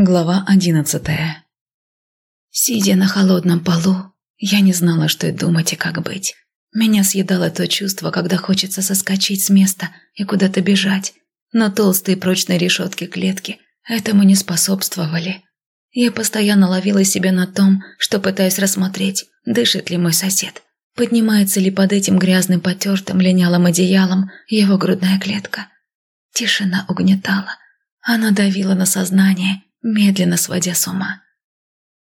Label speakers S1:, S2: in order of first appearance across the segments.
S1: Глава одиннадцатая Сидя на холодном полу, я не знала, что и думать и как быть. Меня съедало то чувство, когда хочется соскочить с места и куда-то бежать, но толстые прочные решетки клетки этому не способствовали. Я постоянно ловила себя на том, что пытаюсь рассмотреть, дышит ли мой сосед, поднимается ли под этим грязным потертым линялым одеялом его грудная клетка. Тишина угнетала. Она давила на сознание – медленно сводя с ума.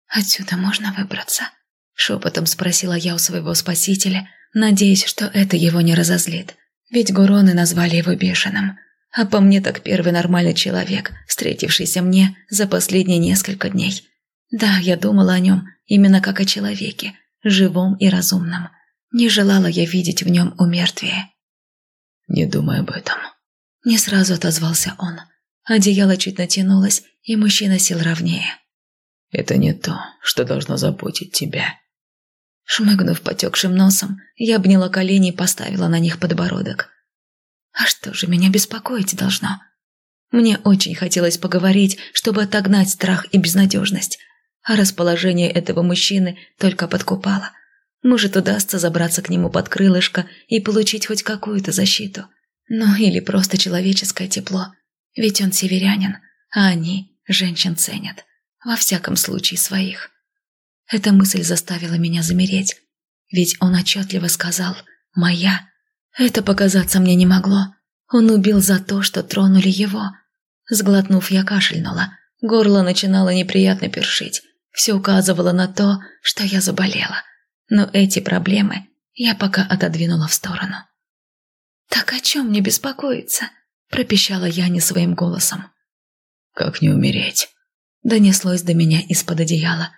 S1: «Отсюда можно выбраться?» – шепотом спросила я у своего спасителя, надеясь, что это его не разозлит. Ведь Гуроны назвали его бешеным. А по мне так первый нормальный человек, встретившийся мне за последние несколько дней. Да, я думала о нем именно как о человеке, живом и разумном. Не желала я видеть в нем умертвие.
S2: «Не думай об этом».
S1: Не сразу отозвался он. Одеяло чуть натянулось, и мужчина сел ровнее.
S2: «Это не то, что должно заботить тебя».
S1: Шмыгнув потекшим носом, я обняла колени и поставила на них подбородок. «А что же меня беспокоить должно?» Мне очень хотелось поговорить, чтобы отогнать страх и безнадежность, а расположение этого мужчины только подкупало. Может, удастся забраться к нему под крылышко и получить хоть какую-то защиту. Ну, или просто человеческое тепло. Ведь он северянин, а они женщин ценят. Во всяком случае своих. Эта мысль заставила меня замереть. Ведь он отчетливо сказал «моя». Это показаться мне не могло. Он убил за то, что тронули его. Сглотнув, я кашельнула. Горло начинало неприятно першить. Все указывало на то, что я заболела. Но эти проблемы я пока отодвинула в сторону. «Так о чем мне беспокоиться?» Пропищала я не своим голосом.
S2: «Как не умереть?»
S1: Донеслось до меня из-под одеяла.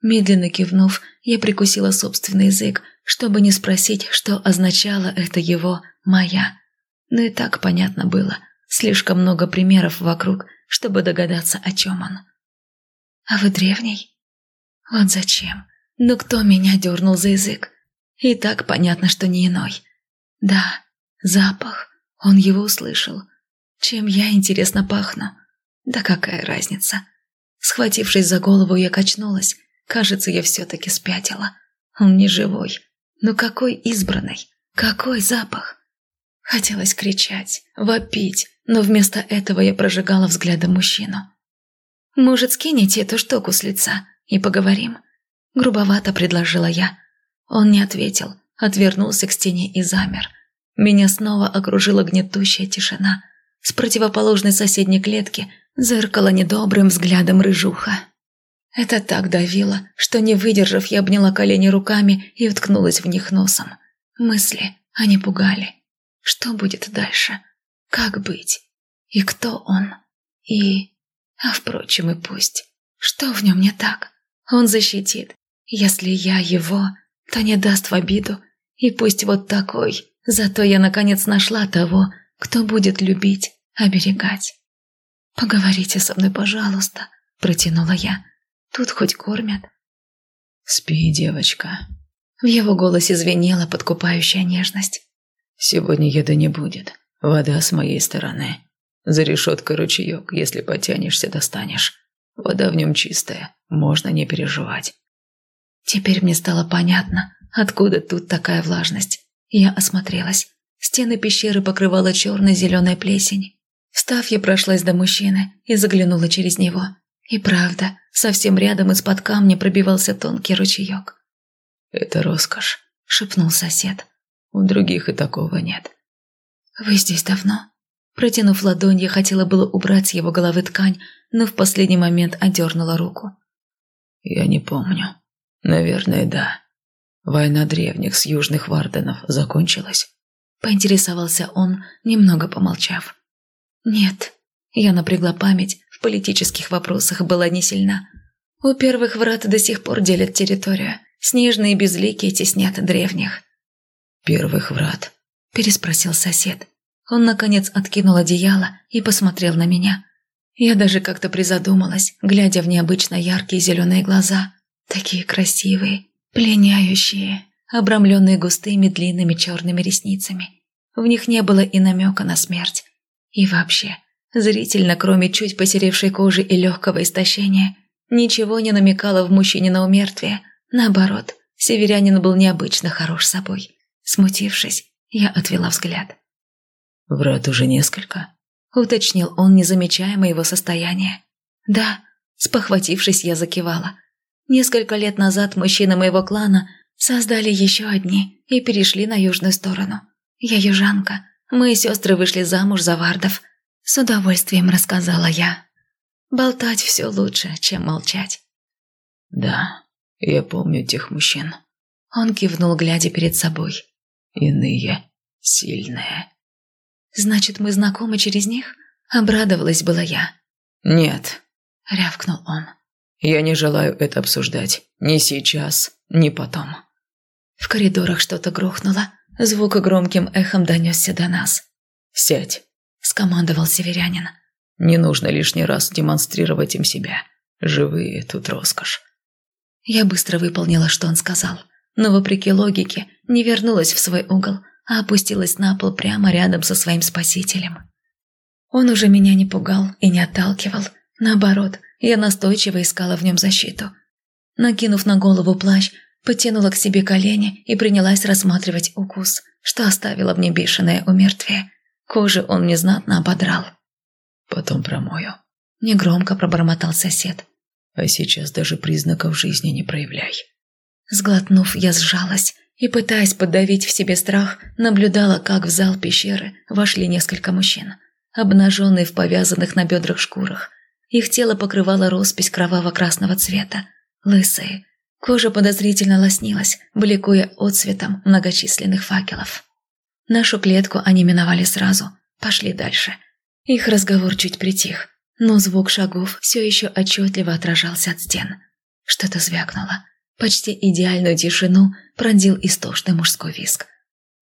S1: Медленно кивнув, я прикусила собственный язык, чтобы не спросить, что означало это его «моя». Но и так понятно было. Слишком много примеров вокруг, чтобы догадаться, о чем он. «А вы древний?» «Вот зачем? Ну кто меня дернул за язык?» И так понятно, что не иной. Да, запах. Он его услышал. Чем я, интересно, пахну? Да какая разница? Схватившись за голову, я качнулась. Кажется, я все-таки спятила. Он не живой. Но какой избранный? Какой запах? Хотелось кричать, вопить, но вместо этого я прожигала взглядом мужчину. «Может, скинете эту штуку с лица и поговорим?» Грубовато предложила я. Он не ответил, отвернулся к стене и замер. Меня снова окружила гнетущая тишина. С противоположной соседней клетки зыркала недобрым взглядом рыжуха. Это так давило, что, не выдержав, я обняла колени руками и уткнулась в них носом. Мысли, они пугали. Что будет дальше? Как быть? И кто он? И... А впрочем, и пусть. Что в нем не так? Он защитит. Если я его, то не даст в обиду. И пусть вот такой, Зато я наконец нашла того, кто будет любить, оберегать. «Поговорите со мной, пожалуйста», – протянула я. «Тут хоть кормят».
S2: «Спи, девочка».
S1: В его голосе звенела подкупающая нежность.
S2: «Сегодня еды не будет. Вода с моей стороны. За решеткой ручеек, если потянешься, достанешь. Вода в нем чистая, можно не переживать».
S1: Теперь мне стало понятно, откуда тут такая влажность. Я осмотрелась. Стены пещеры покрывала черно-зеленая плесень. Встав, я прошлась до мужчины и заглянула через него. И правда, совсем рядом из-под камня пробивался тонкий ручеек.
S2: «Это роскошь», —
S1: шепнул сосед.
S2: «У других и такого нет».
S1: «Вы здесь давно?» Протянув ладонь, я хотела было убрать с его головы ткань, но в последний момент одернула руку.
S2: «Я не помню. Наверное, да. Война древних с южных варденов закончилась?
S1: Поинтересовался он, немного помолчав. Нет, я напрягла память, в политических вопросах была не сильна. У первых врат до сих пор делят территорию. Снежные безликие теснят древних.
S2: «Первых врат?»
S1: – переспросил сосед. Он, наконец, откинул одеяло и посмотрел на меня. Я даже как-то призадумалась, глядя в необычно яркие зеленые глаза. Такие красивые, Пленяющие, обрамленные густыми длинными черными ресницами. В них не было и намека на смерть. И вообще, Зрительно, кроме чуть посеревшей кожи и легкого истощения, ничего не намекало в мужчине на умертвие. Наоборот, северянин был необычно хорош собой. Смутившись, я отвела взгляд.
S2: «Врат уже несколько?»
S1: – уточнил он, не замечая моего состояния. «Да», – спохватившись, я закивала. Несколько лет назад мужчины моего клана создали еще одни и перешли на южную сторону. Я южанка. Мы, сестры, вышли замуж за вардов. С удовольствием рассказала я. Болтать все лучше, чем молчать.
S2: «Да, я помню тех мужчин».
S1: Он кивнул, глядя перед собой.
S2: «Иные, сильные».
S1: «Значит, мы знакомы через них?» Обрадовалась была я.
S2: «Нет», —
S1: рявкнул он.
S2: «Я не желаю это обсуждать. Ни сейчас, ни потом».
S1: В коридорах что-то грохнуло. Звук громким эхом донесся до нас.
S2: «Сядь», –
S1: скомандовал северянин.
S2: «Не нужно лишний раз демонстрировать им себя. Живые тут роскошь».
S1: Я быстро выполнила, что он сказал, но, вопреки логике, не вернулась в свой угол, а опустилась на пол прямо рядом со своим спасителем. Он уже меня не пугал и не отталкивал. Наоборот, я настойчиво искала в нем защиту. Накинув на голову плащ, Потянула к себе колени и принялась рассматривать укус, что оставило мне бешеное умертвие. Кожу он незнатно ободрал.
S2: «Потом промою», –
S1: негромко пробормотал сосед.
S2: «А сейчас даже признаков жизни не проявляй».
S1: Сглотнув, я сжалась и, пытаясь подавить в себе страх, наблюдала, как в зал пещеры вошли несколько мужчин, обнаженные в повязанных на бедрах шкурах. Их тело покрывало роспись кроваво-красного цвета, лысые, Кожа подозрительно лоснилась, бликуя отцветом многочисленных факелов. Нашу клетку они миновали сразу, пошли дальше. Их разговор чуть притих, но звук шагов все еще отчетливо отражался от стен. Что-то звякнуло. Почти идеальную тишину пронзил истошный мужской виск.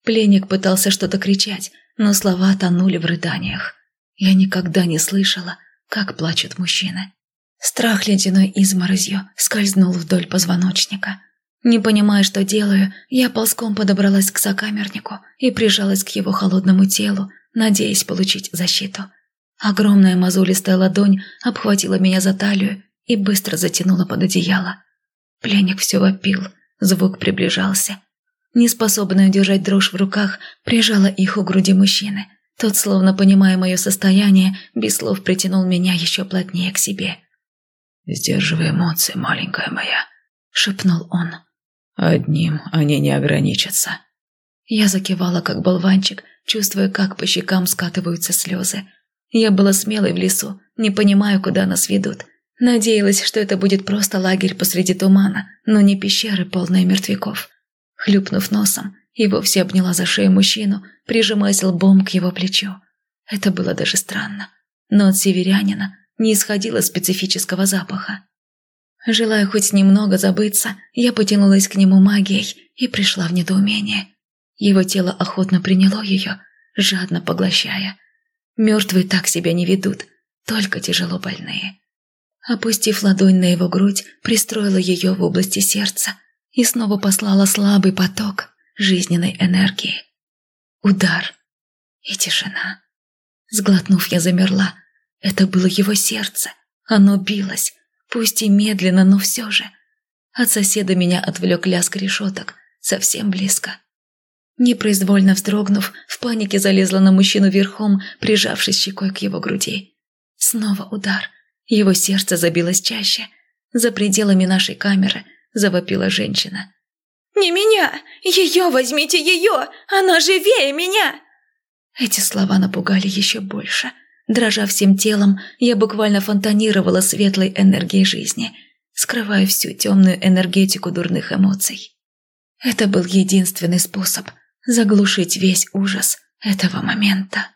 S1: Пленник пытался что-то кричать, но слова тонули в рыданиях. Я никогда не слышала, как плачут мужчины. Страх ледяной изморозью скользнул вдоль позвоночника. Не понимая, что делаю, я ползком подобралась к сокамернику и прижалась к его холодному телу, надеясь получить защиту. Огромная мозолистая ладонь обхватила меня за талию и быстро затянула под одеяло. Пленник все вопил, звук приближался. Неспособная удержать дрожь в руках, прижала их у груди мужчины. Тот, словно понимая мое состояние, без слов притянул меня еще плотнее к себе.
S2: «Сдерживай эмоции, маленькая моя», —
S1: шепнул он.
S2: «Одним они не ограничатся».
S1: Я закивала, как болванчик, чувствуя, как по щекам скатываются слезы. Я была смелой в лесу, не понимая, куда нас ведут. Надеялась, что это будет просто лагерь посреди тумана, но не пещеры, полные мертвяков. Хлюпнув носом, и вовсе обняла за шею мужчину, прижимаясь лбом к его плечу. Это было даже странно. Но от северянина не исходило специфического запаха. Желая хоть немного забыться, я потянулась к нему магией и пришла в недоумение. Его тело охотно приняло ее, жадно поглощая. Мертвые так себя не ведут, только тяжело больные. Опустив ладонь на его грудь, пристроила ее в области сердца и снова послала слабый поток жизненной энергии. Удар и тишина. Сглотнув, я замерла, это было его сердце. Оно билось, пусть и медленно, но все же. От соседа меня отвлек лязг решеток, совсем близко. Непроизвольно вздрогнув, в панике залезла на мужчину верхом, прижавшись щекой к его груди. Снова удар. Его сердце забилось чаще. За пределами нашей камеры завопила женщина. «Не меня! Ее возьмите, ее! Она живее меня!» Эти слова напугали еще больше. Дрожа всем телом, я буквально фонтанировала светлой энергией жизни, скрывая всю темную энергетику дурных эмоций. Это был единственный способ заглушить весь ужас этого момента.